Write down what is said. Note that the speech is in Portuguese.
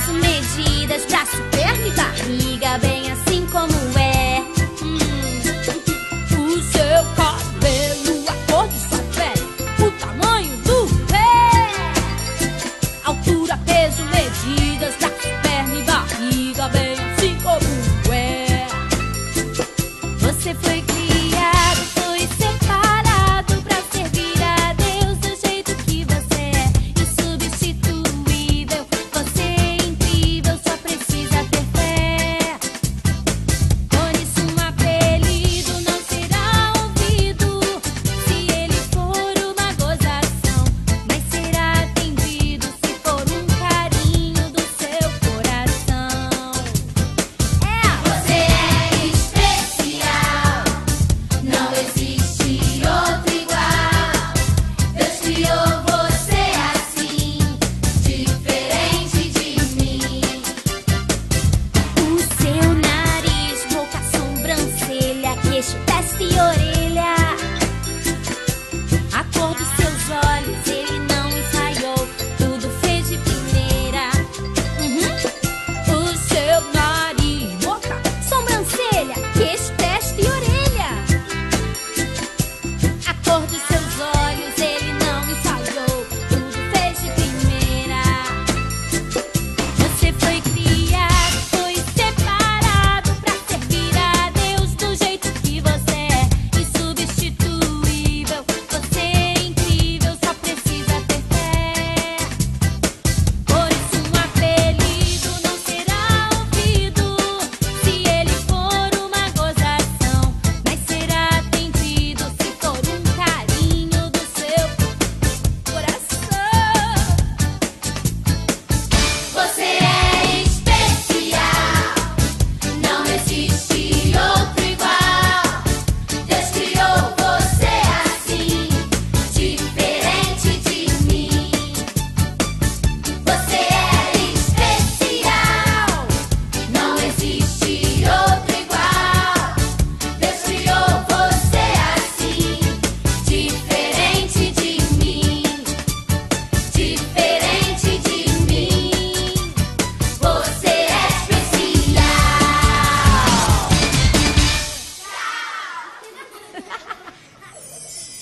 mais um beijinho.